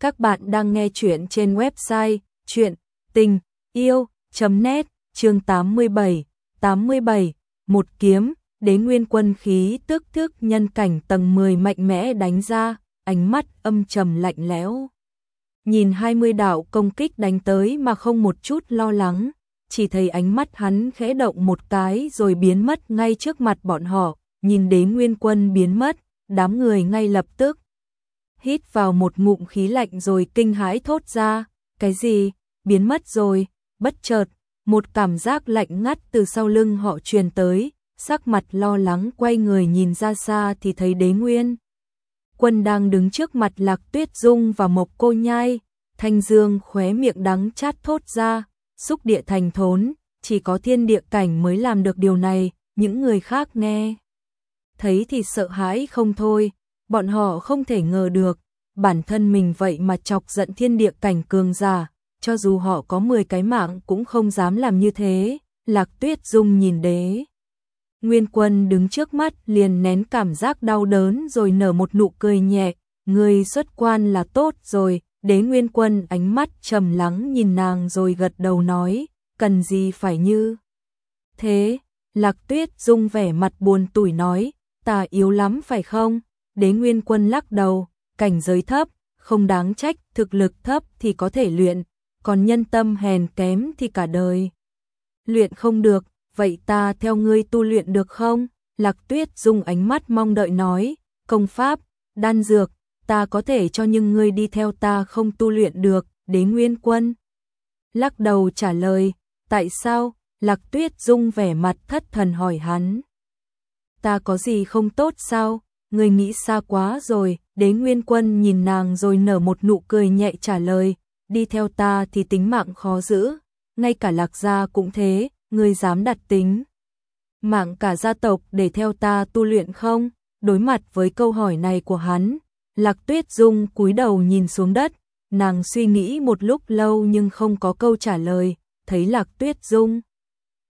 Các bạn đang nghe chuyện trên website chuyện tình yêu.net chương 87, 87, một kiếm, đế nguyên quân khí tức thước nhân cảnh tầng 10 mạnh mẽ đánh ra, ánh mắt âm trầm lạnh lẽo. Nhìn 20 đạo công kích đánh tới mà không một chút lo lắng, chỉ thấy ánh mắt hắn khẽ động một cái rồi biến mất ngay trước mặt bọn họ, nhìn đế nguyên quân biến mất, đám người ngay lập tức hít vào một ngụm khí lạnh rồi kinh hãi thốt ra, cái gì, biến mất rồi, bất chợt, một cảm giác lạnh ngắt từ sau lưng họ truyền tới, sắc mặt lo lắng quay người nhìn ra xa thì thấy đế nguyên. Quân đang đứng trước mặt lạc tuyết dung và mộc cô nhai, thanh dương khóe miệng đắng chát thốt ra, xúc địa thành thốn, chỉ có thiên địa cảnh mới làm được điều này, những người khác nghe. Thấy thì sợ hãi không thôi, bọn họ không thể ngờ được, bản thân mình vậy mà chọc giận thiên địa cảnh cường giả, cho dù họ có 10 cái mạng cũng không dám làm như thế, lạc tuyết dung nhìn đế. Nguyên quân đứng trước mắt liền nén cảm giác đau đớn rồi nở một nụ cười nhẹ, người xuất quan là tốt rồi, đế nguyên quân ánh mắt trầm lắng nhìn nàng rồi gật đầu nói, cần gì phải như. Thế, lạc tuyết dung vẻ mặt buồn tủi nói, ta yếu lắm phải không? Đế Nguyên Quân lắc đầu, cảnh giới thấp, không đáng trách, thực lực thấp thì có thể luyện, còn nhân tâm hèn kém thì cả đời. Luyện không được, vậy ta theo ngươi tu luyện được không? Lạc Tuyết dùng ánh mắt mong đợi nói, công pháp, đan dược, ta có thể cho nhưng ngươi đi theo ta không tu luyện được, đế nguyên quân. Lắc đầu trả lời, tại sao? Lạc Tuyết dung vẻ mặt thất thần hỏi hắn. Ta có gì không tốt sao? Người nghĩ xa quá rồi, đế nguyên quân nhìn nàng rồi nở một nụ cười nhẹ trả lời, đi theo ta thì tính mạng khó giữ, ngay cả lạc gia cũng thế, người dám đặt tính. Mạng cả gia tộc để theo ta tu luyện không? Đối mặt với câu hỏi này của hắn, lạc tuyết dung cúi đầu nhìn xuống đất, nàng suy nghĩ một lúc lâu nhưng không có câu trả lời, thấy lạc tuyết dung.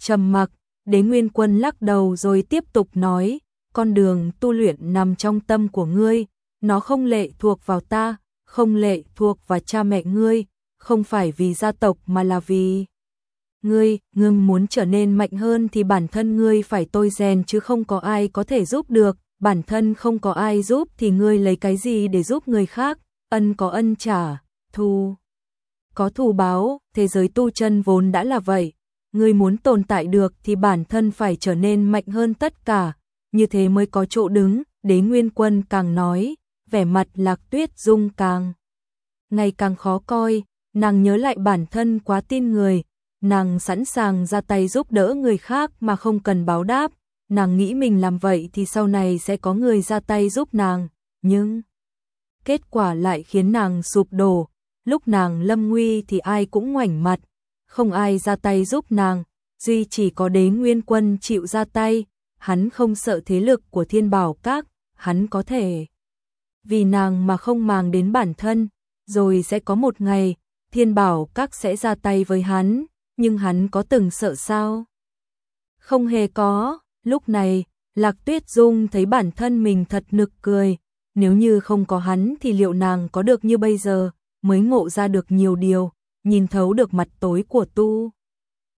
trầm mặc, đế nguyên quân lắc đầu rồi tiếp tục nói, con đường tu luyện nằm trong tâm của ngươi, nó không lệ thuộc vào ta, không lệ thuộc vào cha mẹ ngươi, không phải vì gia tộc mà là vì ngươi, ngưng muốn trở nên mạnh hơn thì bản thân ngươi phải tôi rèn chứ không có ai có thể giúp được, bản thân không có ai giúp thì ngươi lấy cái gì để giúp người khác, ân có ân trả, thù có thù báo, thế giới tu chân vốn đã là vậy, ngươi muốn tồn tại được thì bản thân phải trở nên mạnh hơn tất cả, như thế mới có chỗ đứng, đế nguyên quân càng nói, vẻ mặt lạc tuyết dung càng. Ngày càng khó coi, nàng nhớ lại bản thân quá tin người, nàng sẵn sàng ra tay giúp đỡ người khác mà không cần báo đáp, nàng nghĩ mình làm vậy thì sau này sẽ có người ra tay giúp nàng, nhưng kết quả lại khiến nàng sụp đổ, lúc nàng lâm nguy thì ai cũng ngoảnh mặt, không ai ra tay giúp nàng, duy chỉ có đế nguyên quân chịu ra tay, hắn không sợ thế lực của thiên bảo các, hắn có thể. Vì nàng mà không màng đến bản thân, rồi sẽ có một ngày, thiên bảo các sẽ ra tay với hắn, nhưng hắn có từng sợ sao? Không hề có, lúc này, Lạc Tuyết Dung thấy bản thân mình thật nực cười, nếu như không có hắn thì liệu nàng có được như bây giờ, mới ngộ ra được nhiều điều, nhìn thấu được mặt tối của tu.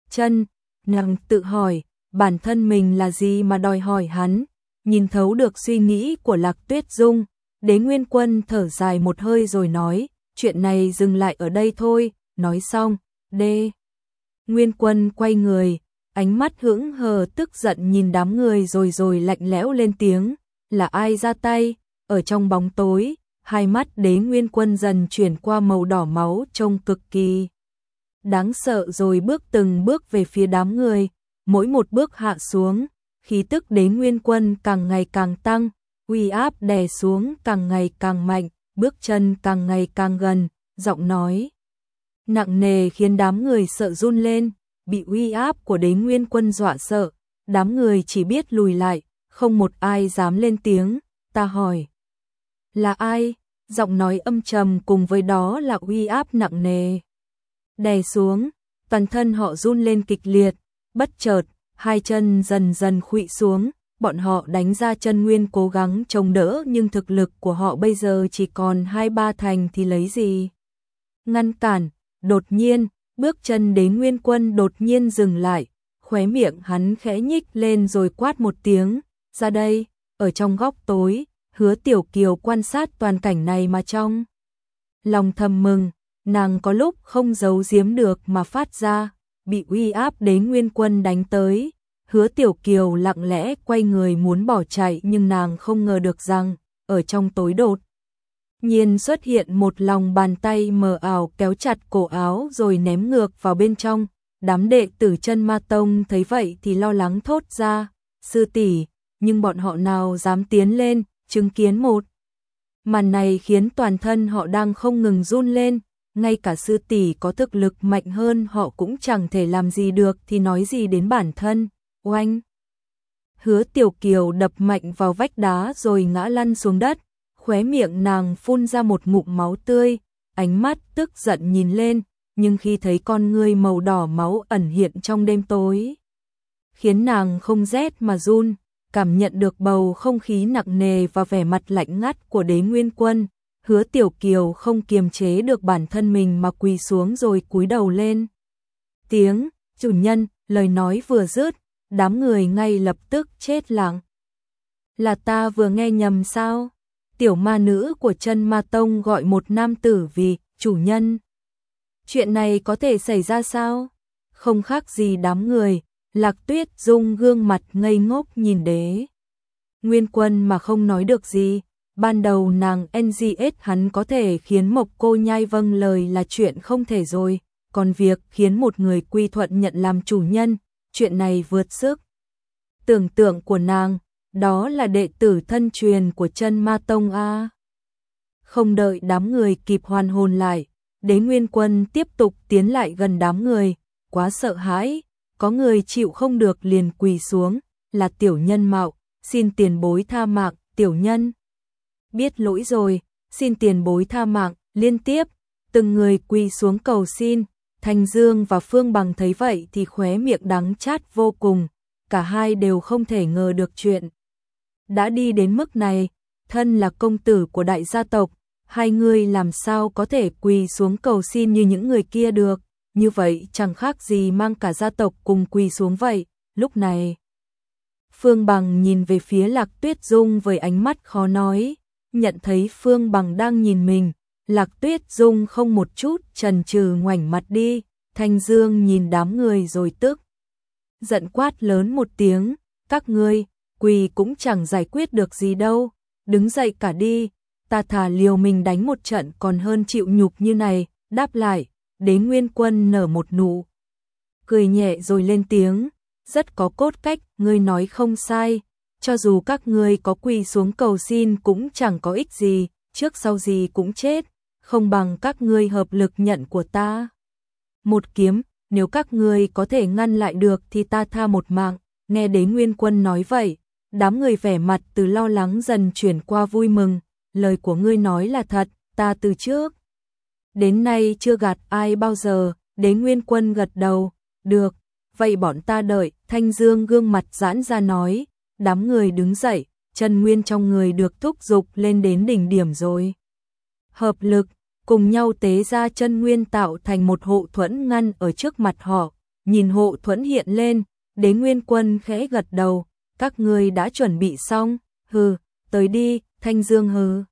Chân, nàng tự hỏi, bản thân mình là gì mà đòi hỏi hắn, nhìn thấu được suy nghĩ của Lạc Tuyết Dung, đế nguyên quân thở dài một hơi rồi nói, chuyện này dừng lại ở đây thôi, nói xong, đê. Nguyên quân quay người, ánh mắt hững hờ tức giận nhìn đám người rồi rồi lạnh lẽo lên tiếng, là ai ra tay, ở trong bóng tối, hai mắt đế nguyên quân dần chuyển qua màu đỏ máu trông cực kỳ. Đáng sợ rồi bước từng bước về phía đám người, mỗi một bước hạ xuống, khí tức đế nguyên quân càng ngày càng tăng, uy áp đè xuống càng ngày càng mạnh, bước chân càng ngày càng gần, giọng nói nặng nề khiến đám người sợ run lên, bị uy áp của đế nguyên quân dọa sợ, đám người chỉ biết lùi lại, không một ai dám lên tiếng, ta hỏi. Là ai? Giọng nói âm trầm cùng với đó là uy áp nặng nề. Đè xuống, toàn thân họ run lên kịch liệt, bất chợt, hai chân dần dần khuỵu xuống, bọn họ đánh ra chân nguyên cố gắng chống đỡ nhưng thực lực của họ bây giờ chỉ còn hai ba thành thì lấy gì. Ngăn cản, đột nhiên, bước chân đến nguyên quân đột nhiên dừng lại, khóe miệng hắn khẽ nhích lên rồi quát một tiếng, ra đây, ở trong góc tối, hứa tiểu kiều quan sát toàn cảnh này mà trong. Lòng thầm mừng, nàng có lúc không giấu giếm được mà phát ra, bị uy áp đến nguyên quân đánh tới. Hứa Tiểu Kiều lặng lẽ quay người muốn bỏ chạy nhưng nàng không ngờ được rằng, ở trong tối đột. Nhiên xuất hiện một lòng bàn tay mờ ảo kéo chặt cổ áo rồi ném ngược vào bên trong. Đám đệ tử chân ma tông thấy vậy thì lo lắng thốt ra, sư tỷ nhưng bọn họ nào dám tiến lên, chứng kiến một. Màn này khiến toàn thân họ đang không ngừng run lên, ngay cả sư tỷ có thực lực mạnh hơn họ cũng chẳng thể làm gì được thì nói gì đến bản thân, oanh. Hứa tiểu kiều đập mạnh vào vách đá rồi ngã lăn xuống đất, khóe miệng nàng phun ra một ngụm máu tươi, ánh mắt tức giận nhìn lên, nhưng khi thấy con ngươi màu đỏ máu ẩn hiện trong đêm tối, khiến nàng không rét mà run, cảm nhận được bầu không khí nặng nề và vẻ mặt lạnh ngắt của đế nguyên quân, hứa tiểu kiều không kiềm chế được bản thân mình mà quỳ xuống rồi cúi đầu lên. Tiếng, chủ nhân, lời nói vừa dứt, đám người ngay lập tức chết lặng. Là ta vừa nghe nhầm sao? Tiểu ma nữ của chân ma tông gọi một nam tử vì chủ nhân. Chuyện này có thể xảy ra sao? Không khác gì đám người, lạc tuyết dung gương mặt ngây ngốc nhìn đế. Nguyên quân mà không nói được gì, ban đầu nàng NGS hắn có thể khiến Mộc Cô Nhai vâng lời là chuyện không thể rồi, còn việc khiến một người quy thuận nhận làm chủ nhân, chuyện này vượt sức. Tưởng tượng của nàng, đó là đệ tử thân truyền của chân ma tông A. Không đợi đám người kịp hoàn hồn lại, đế nguyên quân tiếp tục tiến lại gần đám người, quá sợ hãi, có người chịu không được liền quỳ xuống, là tiểu nhân mạo, xin tiền bối tha mạng, tiểu nhân biết lỗi rồi, xin tiền bối tha mạng, liên tiếp, từng người quỳ xuống cầu xin, Thành Dương và Phương Bằng thấy vậy thì khóe miệng đắng chát vô cùng, cả hai đều không thể ngờ được chuyện. Đã đi đến mức này, thân là công tử của đại gia tộc, hai người làm sao có thể quỳ xuống cầu xin như những người kia được, như vậy chẳng khác gì mang cả gia tộc cùng quỳ xuống vậy, lúc này. Phương Bằng nhìn về phía Lạc Tuyết Dung với ánh mắt khó nói, nhận thấy Phương Bằng đang nhìn mình, Lạc Tuyết Dung không một chút trần trừ ngoảnh mặt đi, Thanh Dương nhìn đám người rồi tức. Giận quát lớn một tiếng, các ngươi, quỳ cũng chẳng giải quyết được gì đâu, đứng dậy cả đi, ta thà liều mình đánh một trận còn hơn chịu nhục như này, đáp lại, đến nguyên quân nở một nụ. Cười nhẹ rồi lên tiếng, rất có cốt cách, ngươi nói không sai, cho dù các ngươi có quỳ xuống cầu xin cũng chẳng có ích gì, trước sau gì cũng chết, không bằng các ngươi hợp lực nhận của ta. Một kiếm, nếu các ngươi có thể ngăn lại được thì ta tha một mạng, nghe đế nguyên quân nói vậy, đám người vẻ mặt từ lo lắng dần chuyển qua vui mừng, lời của ngươi nói là thật, ta từ trước. Đến nay chưa gạt ai bao giờ, đế nguyên quân gật đầu, được, vậy bọn ta đợi, thanh dương gương mặt giãn ra nói, đám người đứng dậy, chân nguyên trong người được thúc dục lên đến đỉnh điểm rồi. Hợp lực, cùng nhau tế ra chân nguyên tạo thành một hộ thuẫn ngăn ở trước mặt họ, nhìn hộ thuẫn hiện lên, đế nguyên quân khẽ gật đầu, các ngươi đã chuẩn bị xong, hừ, tới đi, thanh dương hừ.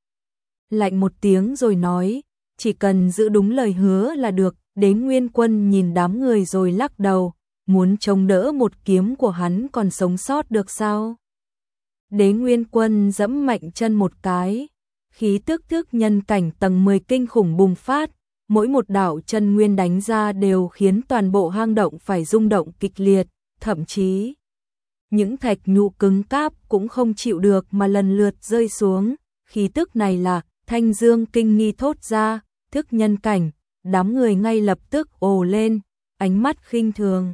Lạnh một tiếng rồi nói, chỉ cần giữ đúng lời hứa là được, đế nguyên quân nhìn đám người rồi lắc đầu, muốn chống đỡ một kiếm của hắn còn sống sót được sao? Đế Nguyên Quân dẫm mạnh chân một cái, khí tức thức nhân cảnh tầng 10 kinh khủng bùng phát, mỗi một đạo chân nguyên đánh ra đều khiến toàn bộ hang động phải rung động kịch liệt, thậm chí những thạch nhũ cứng cáp cũng không chịu được mà lần lượt rơi xuống, khí tức này là Thanh Dương kinh nghi thốt ra, thức nhân cảnh, đám người ngay lập tức ồ lên, ánh mắt khinh thường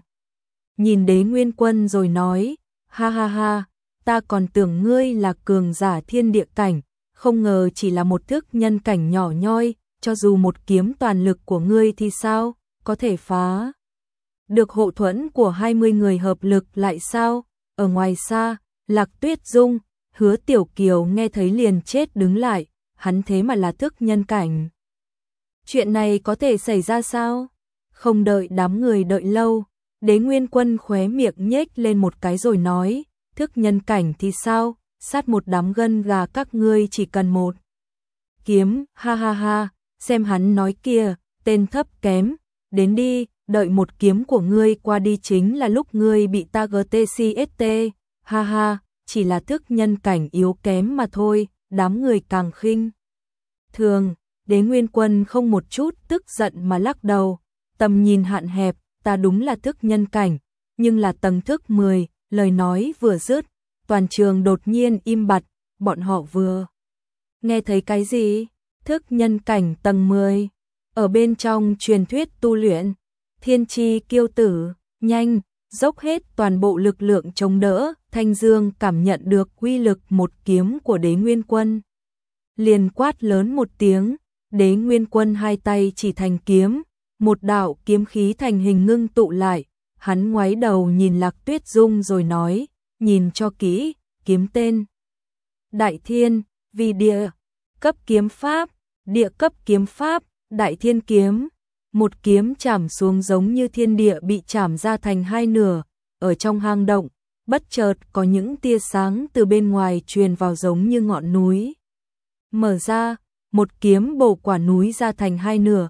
nhìn đế nguyên quân rồi nói, ha ha ha, ta còn tưởng ngươi là cường giả thiên địa cảnh, không ngờ chỉ là một thước nhân cảnh nhỏ nhoi, cho dù một kiếm toàn lực của ngươi thì sao, có thể phá. Được hộ thuẫn của 20 người hợp lực lại sao, ở ngoài xa, Lạc Tuyết Dung, hứa Tiểu Kiều nghe thấy liền chết đứng lại, hắn thế mà là thức nhân cảnh. Chuyện này có thể xảy ra sao? Không đợi đám người đợi lâu, đế nguyên quân khóe miệng nhếch lên một cái rồi nói, thức nhân cảnh thì sao, sát một đám gân gà các ngươi chỉ cần một. Kiếm, ha ha ha, xem hắn nói kia, tên thấp kém, đến đi, đợi một kiếm của ngươi qua đi chính là lúc ngươi bị ta GTCST, ha ha, chỉ là thức nhân cảnh yếu kém mà thôi, đám người càng khinh. Thường, đế nguyên quân không một chút tức giận mà lắc đầu, tầm nhìn hạn hẹp, ta đúng là thức nhân cảnh, nhưng là tầng thức 10, lời nói vừa dứt, toàn trường đột nhiên im bặt, bọn họ vừa nghe thấy cái gì? Thức nhân cảnh tầng 10, ở bên trong truyền thuyết tu luyện, thiên chi kiêu tử, nhanh, dốc hết toàn bộ lực lượng chống đỡ, Thanh Dương cảm nhận được quy lực một kiếm của đế nguyên quân. Liền quát lớn một tiếng, đế nguyên quân hai tay chỉ thành kiếm, một đạo kiếm khí thành hình ngưng tụ lại, hắn ngoái đầu nhìn Lạc Tuyết Dung rồi nói, nhìn cho kỹ, kiếm tên. Đại Thiên, vì địa, cấp kiếm pháp, địa cấp kiếm pháp, Đại Thiên kiếm, một kiếm chạm xuống giống như thiên địa bị chạm ra thành hai nửa, ở trong hang động, bất chợt có những tia sáng từ bên ngoài truyền vào giống như ngọn núi. Mở ra, một kiếm bổ quả núi ra thành hai nửa,